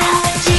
Now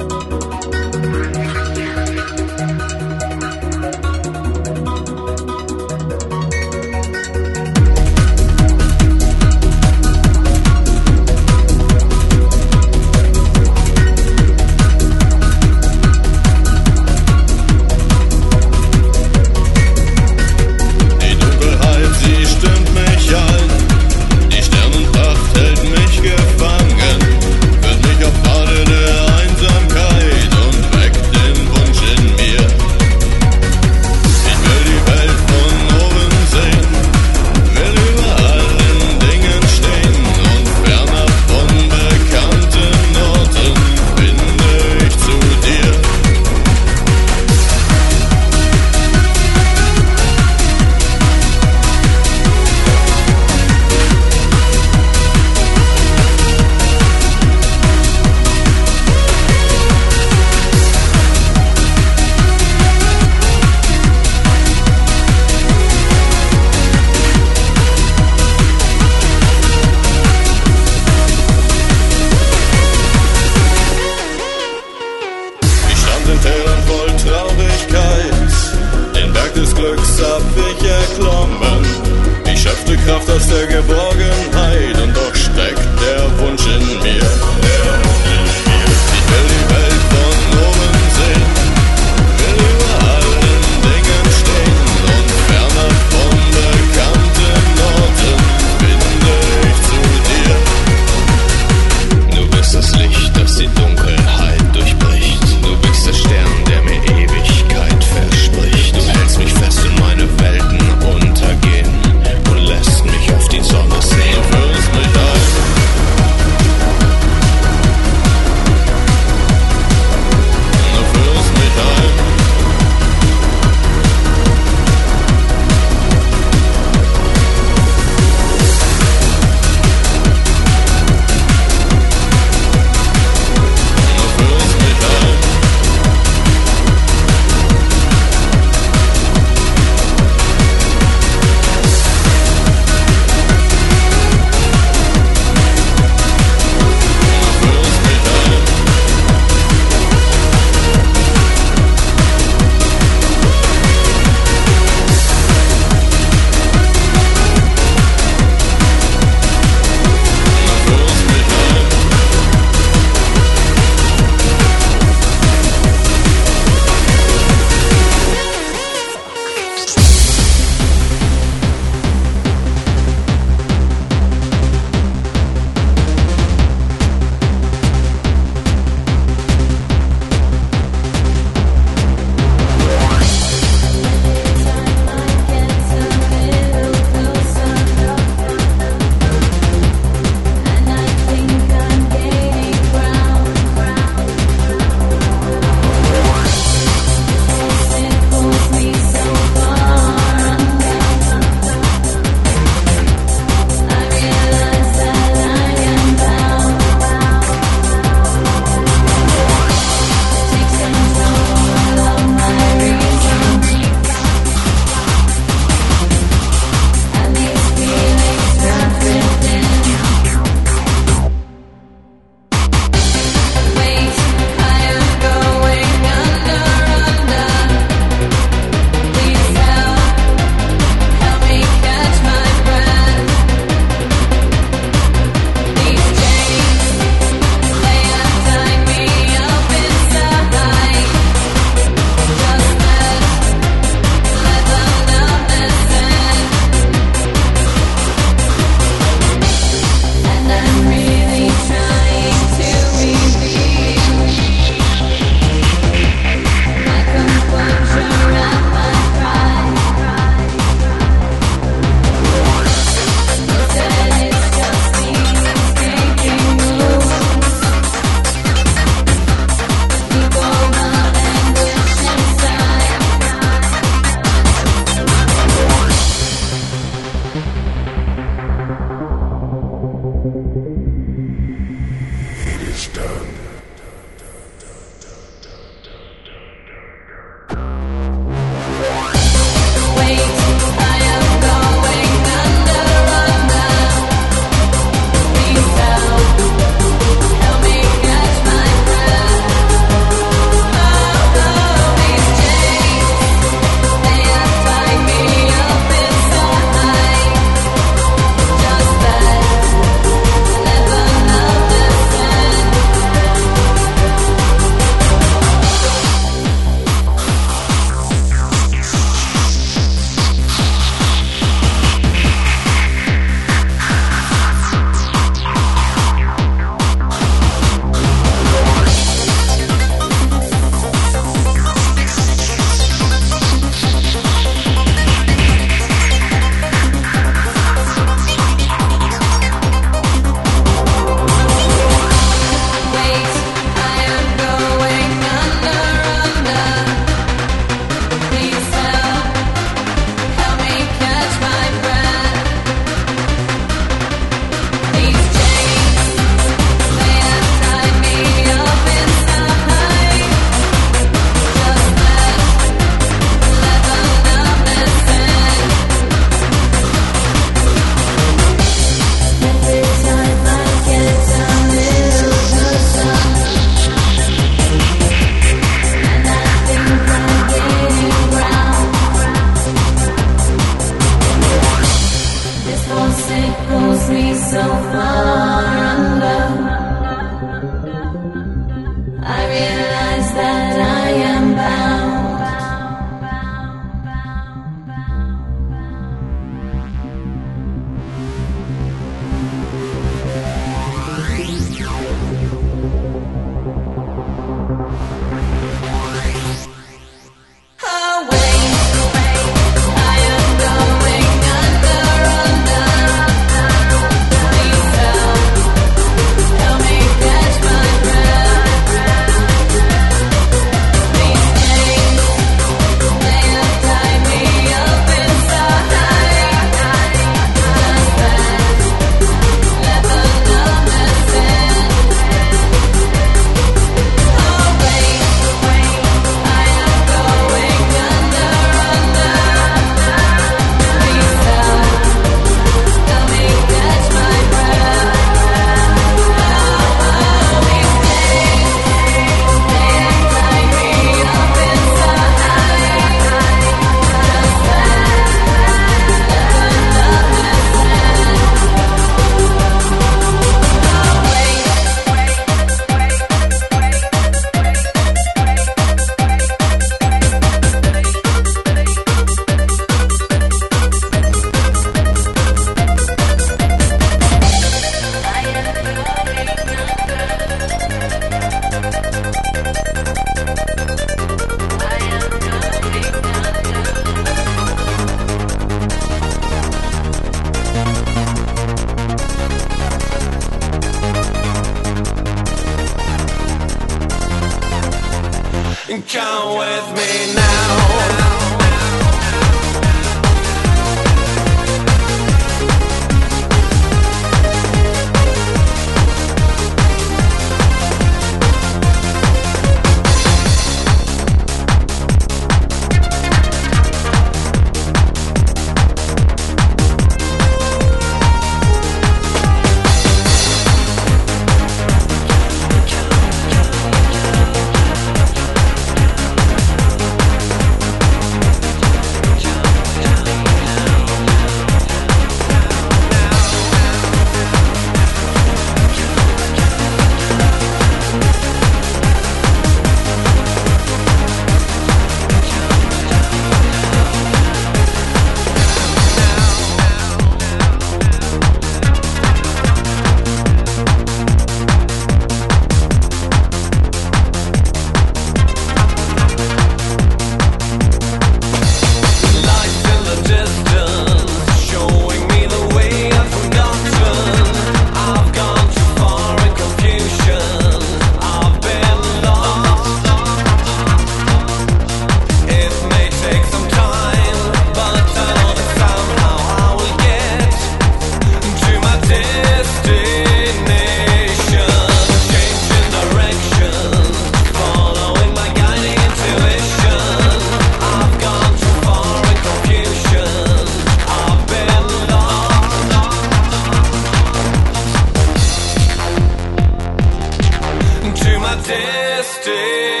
destiny.